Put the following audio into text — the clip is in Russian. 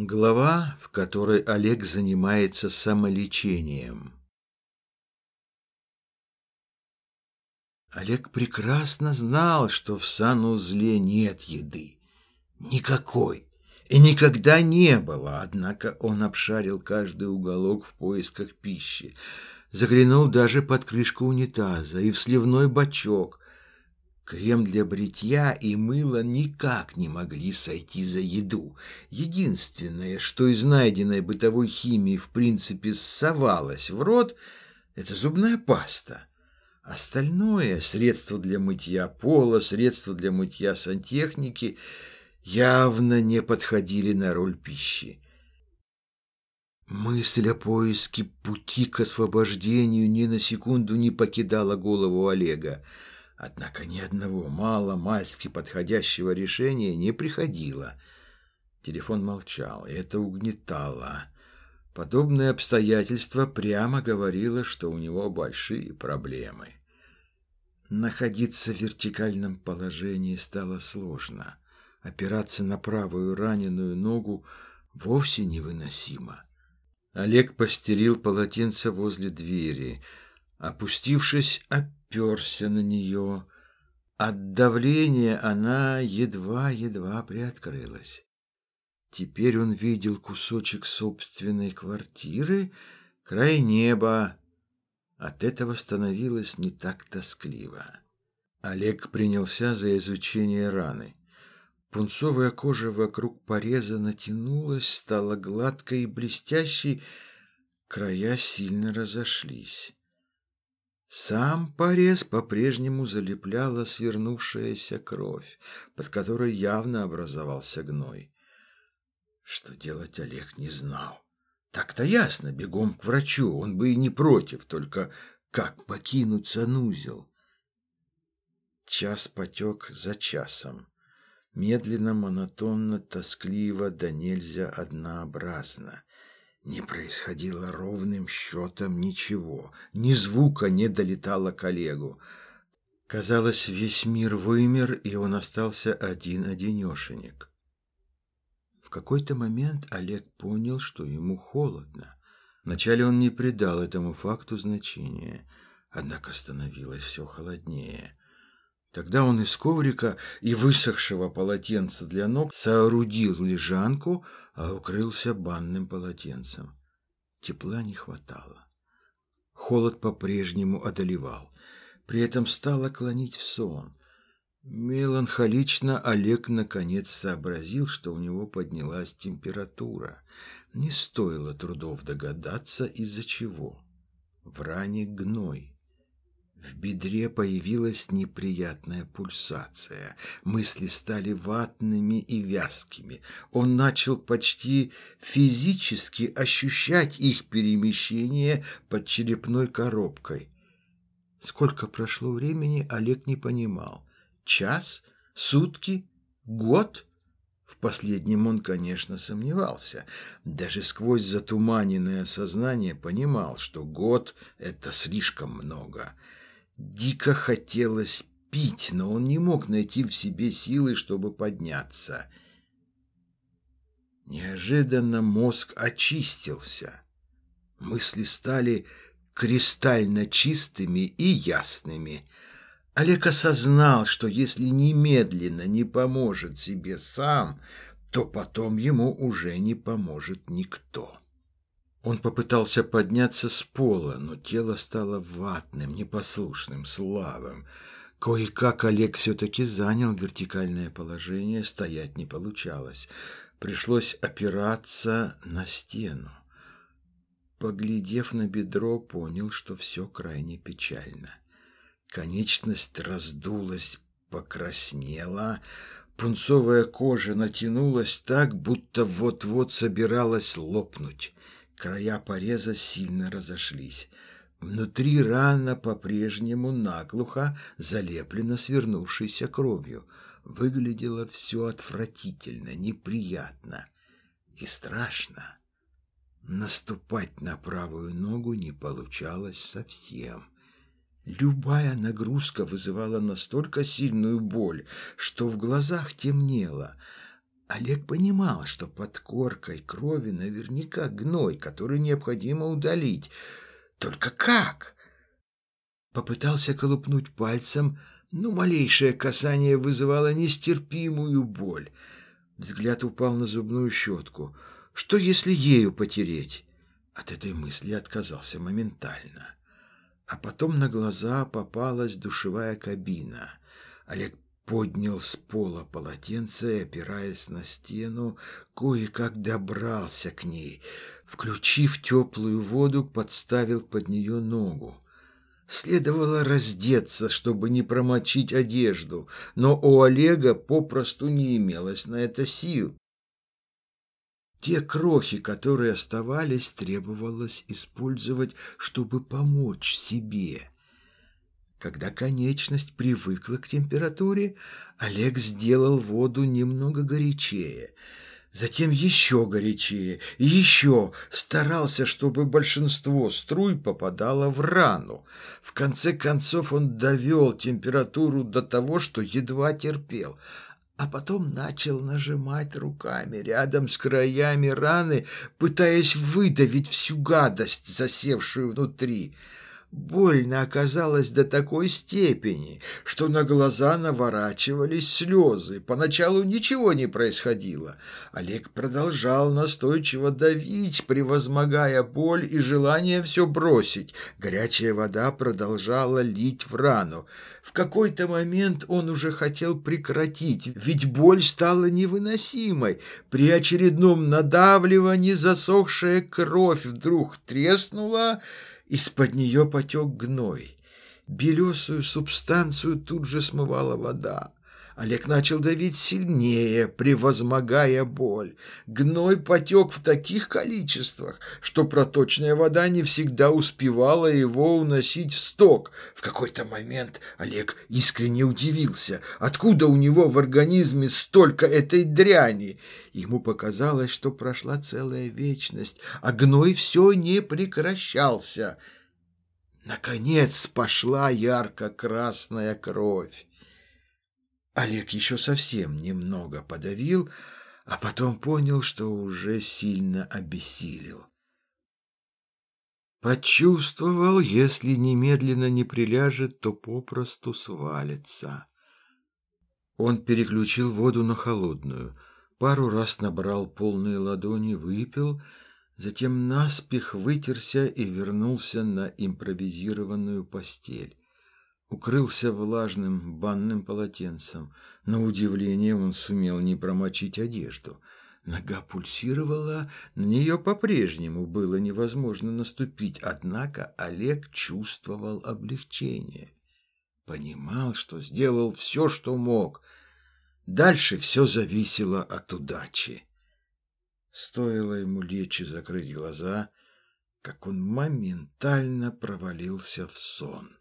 Глава, в которой Олег занимается самолечением. Олег прекрасно знал, что в санузле нет еды. Никакой. И никогда не было. Однако он обшарил каждый уголок в поисках пищи. Заглянул даже под крышку унитаза и в сливной бачок. Крем для бритья и мыло никак не могли сойти за еду. Единственное, что из найденной бытовой химии в принципе совалось в рот, это зубная паста. Остальное — средства для мытья пола, средства для мытья сантехники — явно не подходили на роль пищи. Мысль о поиске пути к освобождению ни на секунду не покидала голову Олега. Однако ни одного мало-мальски подходящего решения не приходило. Телефон молчал, и это угнетало. Подобное обстоятельство прямо говорило, что у него большие проблемы. Находиться в вертикальном положении стало сложно. Опираться на правую раненую ногу вовсе невыносимо. Олег постелил полотенце возле двери. Опустившись, оперся на нее. От давления она едва-едва приоткрылась. Теперь он видел кусочек собственной квартиры, край неба. От этого становилось не так тоскливо. Олег принялся за изучение раны. Пунцовая кожа вокруг пореза натянулась, стала гладкой и блестящей, края сильно разошлись. Сам порез по-прежнему залепляла свернувшаяся кровь, под которой явно образовался гной. Что делать Олег не знал. Так-то ясно, бегом к врачу, он бы и не против, только как покинуть санузел? Час потек за часом. Медленно, монотонно, тоскливо, да нельзя однообразно. Не происходило ровным счетом ничего, ни звука не долетало к Олегу. Казалось, весь мир вымер, и он остался один-одинешенек. В какой-то момент Олег понял, что ему холодно. Вначале он не придал этому факту значения, однако становилось все холоднее. Тогда он из коврика и высохшего полотенца для ног соорудил лежанку, а укрылся банным полотенцем. Тепла не хватало. Холод по-прежнему одолевал. При этом стало клонить в сон. Меланхолично Олег наконец сообразил, что у него поднялась температура. Не стоило трудов догадаться, из-за чего. В ране гной. В бедре появилась неприятная пульсация. Мысли стали ватными и вязкими. Он начал почти физически ощущать их перемещение под черепной коробкой. Сколько прошло времени, Олег не понимал. Час? Сутки? Год? В последнем он, конечно, сомневался. Даже сквозь затуманенное сознание понимал, что год — это слишком много — Дико хотелось пить, но он не мог найти в себе силы, чтобы подняться. Неожиданно мозг очистился. Мысли стали кристально чистыми и ясными. Олег осознал, что если немедленно не поможет себе сам, то потом ему уже не поможет никто. Он попытался подняться с пола, но тело стало ватным, непослушным, слабым. Кое-как Олег все-таки занял вертикальное положение, стоять не получалось. Пришлось опираться на стену. Поглядев на бедро, понял, что все крайне печально. Конечность раздулась, покраснела, пунцовая кожа натянулась так, будто вот-вот собиралась лопнуть. Края пореза сильно разошлись. Внутри рана по-прежнему наглухо залеплена свернувшейся кровью. Выглядело все отвратительно, неприятно и страшно. Наступать на правую ногу не получалось совсем. Любая нагрузка вызывала настолько сильную боль, что в глазах темнело – Олег понимал, что под коркой крови наверняка гной, который необходимо удалить. Только как? Попытался колупнуть пальцем, но малейшее касание вызывало нестерпимую боль. Взгляд упал на зубную щетку. Что, если ею потереть? От этой мысли отказался моментально. А потом на глаза попалась душевая кабина. Олег поднял с пола полотенце и, опираясь на стену, кое-как добрался к ней. Включив теплую воду, подставил под нее ногу. Следовало раздеться, чтобы не промочить одежду, но у Олега попросту не имелось на это сил. Те крохи, которые оставались, требовалось использовать, чтобы помочь себе. Когда конечность привыкла к температуре, Олег сделал воду немного горячее – затем еще горячее, еще старался, чтобы большинство струй попадало в рану. В конце концов он довел температуру до того, что едва терпел, а потом начал нажимать руками рядом с краями раны, пытаясь выдавить всю гадость, засевшую внутри. Больно оказалось до такой степени, что на глаза наворачивались слезы. Поначалу ничего не происходило. Олег продолжал настойчиво давить, превозмогая боль и желание все бросить. Горячая вода продолжала лить в рану. В какой-то момент он уже хотел прекратить, ведь боль стала невыносимой. При очередном надавливании засохшая кровь вдруг треснула, из-под нее потек гной. Белесую субстанцию тут же смывала вода. Олег начал давить сильнее, превозмогая боль. Гной потек в таких количествах, что проточная вода не всегда успевала его уносить в сток. В какой-то момент Олег искренне удивился, откуда у него в организме столько этой дряни. Ему показалось, что прошла целая вечность, а гной все не прекращался. Наконец пошла ярко-красная кровь. Олег еще совсем немного подавил, а потом понял, что уже сильно обессилел. Почувствовал, если немедленно не приляжет, то попросту свалится. Он переключил воду на холодную, пару раз набрал полные ладони, выпил, затем наспех вытерся и вернулся на импровизированную постель укрылся влажным банным полотенцем. На удивление он сумел не промочить одежду. Нога пульсировала, на нее по-прежнему было невозможно наступить, однако Олег чувствовал облегчение. Понимал, что сделал все, что мог. Дальше все зависело от удачи. Стоило ему лечь и закрыть глаза, как он моментально провалился в сон.